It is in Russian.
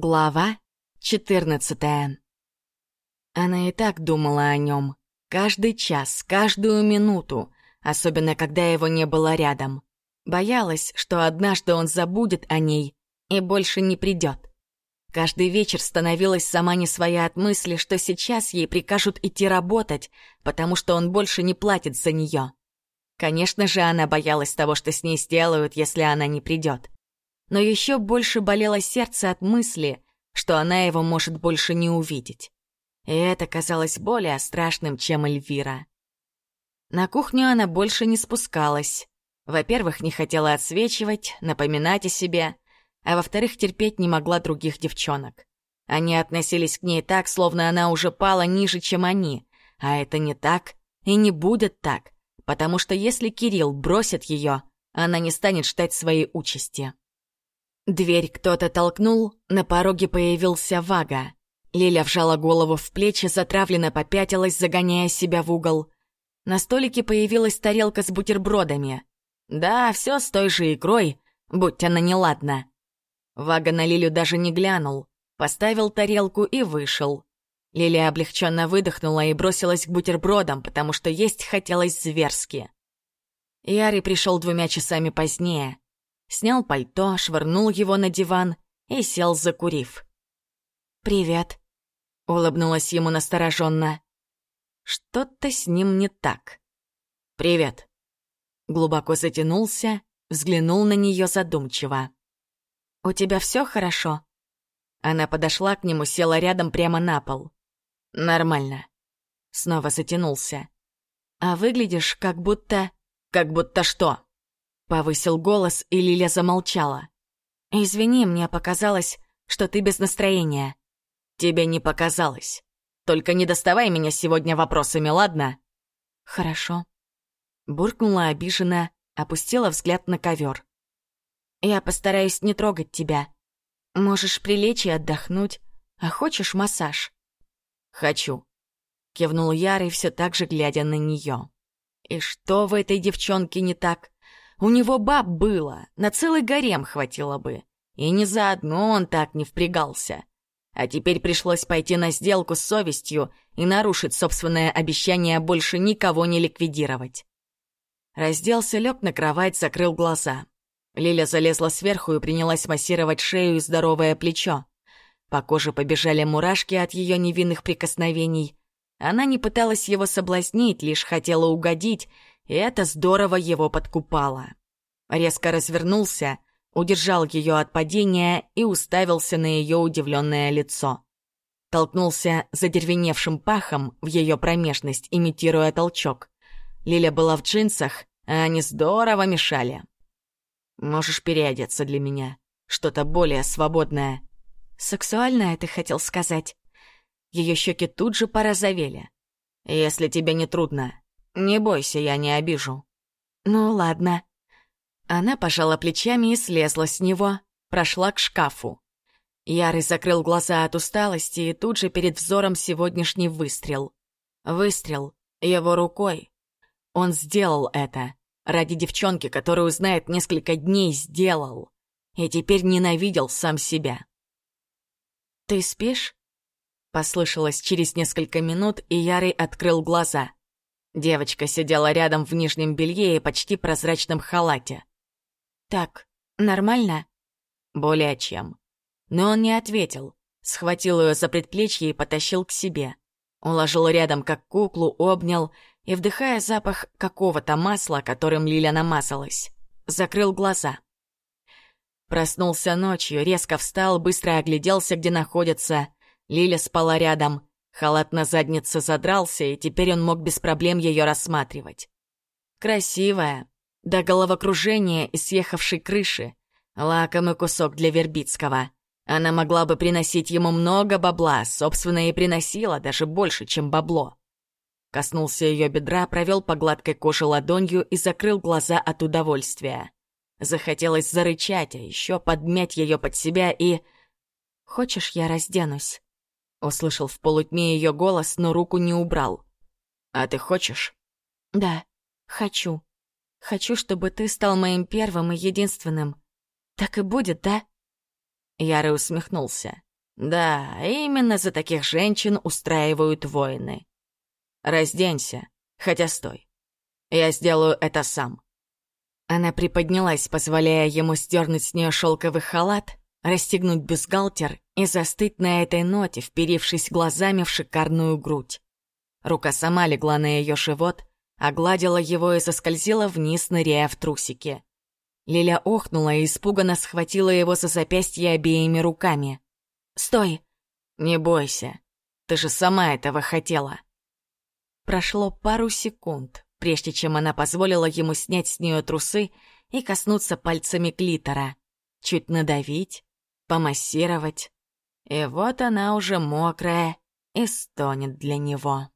Глава 14 Она и так думала о нем. Каждый час, каждую минуту, особенно когда его не было рядом. Боялась, что однажды он забудет о ней и больше не придет. Каждый вечер становилась сама не своя от мысли, что сейчас ей прикажут идти работать, потому что он больше не платит за нее. Конечно же, она боялась того, что с ней сделают, если она не придет но еще больше болело сердце от мысли, что она его может больше не увидеть. И это казалось более страшным, чем Эльвира. На кухню она больше не спускалась. Во-первых, не хотела отсвечивать, напоминать о себе, а во-вторых, терпеть не могла других девчонок. Они относились к ней так, словно она уже пала ниже, чем они, а это не так и не будет так, потому что если Кирилл бросит ее, она не станет ждать своей участи. Дверь кто-то толкнул, на пороге появился Вага. Лиля вжала голову в плечи, затравленно попятилась, загоняя себя в угол. На столике появилась тарелка с бутербродами. Да, все с той же икрой, будь она неладна. Вага на Лилю даже не глянул, поставил тарелку и вышел. Лилия облегченно выдохнула и бросилась к бутербродам, потому что есть хотелось зверски. Яри пришел двумя часами позднее снял пальто, швырнул его на диван и сел, закурив. «Привет», — улыбнулась ему настороженно. «Что-то с ним не так». «Привет». Глубоко затянулся, взглянул на нее задумчиво. «У тебя все хорошо?» Она подошла к нему, села рядом прямо на пол. «Нормально». Снова затянулся. «А выглядишь, как будто...» «Как будто что?» Повысил голос, и Лиля замолчала. «Извини, мне показалось, что ты без настроения». «Тебе не показалось. Только не доставай меня сегодня вопросами, ладно?» «Хорошо». Буркнула обиженно, опустила взгляд на ковер. «Я постараюсь не трогать тебя. Можешь прилечь и отдохнуть, а хочешь массаж?» «Хочу», — кивнул Ярый, все так же глядя на нее. «И что в этой девчонке не так?» У него баб было, на целый гарем хватило бы. И ни за одно он так не впрягался. А теперь пришлось пойти на сделку с совестью и нарушить собственное обещание больше никого не ликвидировать. Разделся, лег на кровать, закрыл глаза. Лиля залезла сверху и принялась массировать шею и здоровое плечо. По коже побежали мурашки от ее невинных прикосновений. Она не пыталась его соблазнить, лишь хотела угодить, и это здорово его подкупало. Резко развернулся, удержал ее от падения и уставился на ее удивленное лицо. Толкнулся задервеневшим пахом в ее промежность, имитируя толчок. Лиля была в джинсах, а они здорово мешали. «Можешь переодеться для меня. Что-то более свободное». «Сексуальное, ты хотел сказать?» Ее щеки тут же порозовели. «Если тебе не трудно, не бойся, я не обижу». «Ну ладно». Она пожала плечами и слезла с него, прошла к шкафу. Ярый закрыл глаза от усталости, и тут же перед взором сегодняшний выстрел. Выстрел его рукой. Он сделал это. Ради девчонки, которую знает несколько дней, сделал. И теперь ненавидел сам себя. «Ты спишь?» Послышалось через несколько минут, и Ярый открыл глаза. Девочка сидела рядом в нижнем белье и почти прозрачном халате. «Так, нормально?» «Более чем». Но он не ответил. Схватил ее за предплечье и потащил к себе. Уложил рядом, как куклу, обнял и, вдыхая запах какого-то масла, которым Лиля намазалась, закрыл глаза. Проснулся ночью, резко встал, быстро огляделся, где находится. Лиля спала рядом. Халат на заднице задрался, и теперь он мог без проблем ее рассматривать. Красивая, до головокружения и съехавшей крыши. Лакомый кусок для Вербицкого. Она могла бы приносить ему много бабла, собственно, и приносила даже больше, чем бабло. Коснулся ее бедра, провел по гладкой коже ладонью и закрыл глаза от удовольствия. Захотелось зарычать, а еще подмять ее под себя и... «Хочешь, я разденусь?» Услышал в полутьме ее голос, но руку не убрал. «А ты хочешь?» «Да, хочу. Хочу, чтобы ты стал моим первым и единственным. Так и будет, да?» Ярый усмехнулся. Да, именно за таких женщин устраивают войны. Разденься, хотя стой. Я сделаю это сам. Она приподнялась, позволяя ему сдернуть с нее шелковый халат, расстегнуть бюстгальтер и застыть на этой ноте, вперившись глазами в шикарную грудь. Рука сама легла на ее живот, огладила его и соскользила вниз, ныряя в трусики. Лиля охнула и испуганно схватила его за запястье обеими руками. «Стой!» «Не бойся, ты же сама этого хотела!» Прошло пару секунд, прежде чем она позволила ему снять с нее трусы и коснуться пальцами клитора. Чуть надавить, помассировать. И вот она уже мокрая и стонет для него.